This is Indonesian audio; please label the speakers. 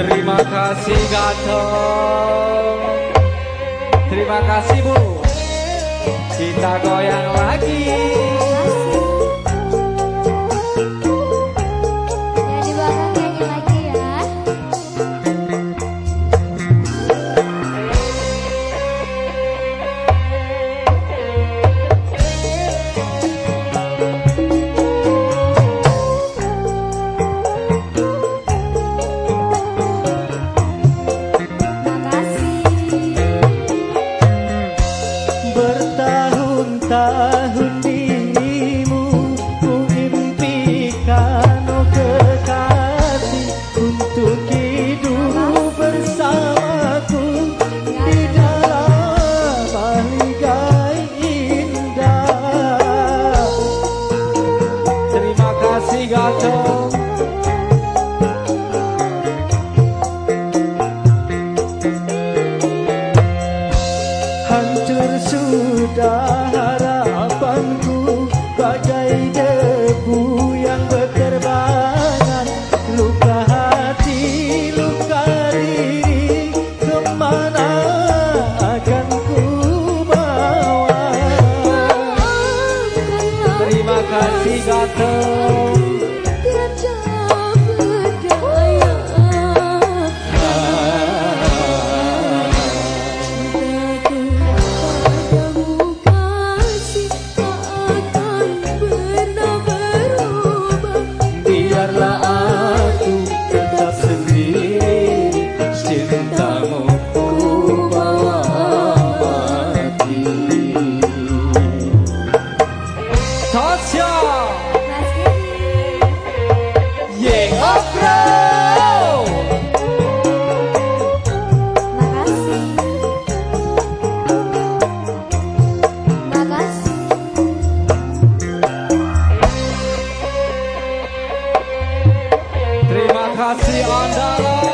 Speaker 1: Terima kasih Gato Terima kasih Bu. Kita goyang lagi
Speaker 2: got Mandala.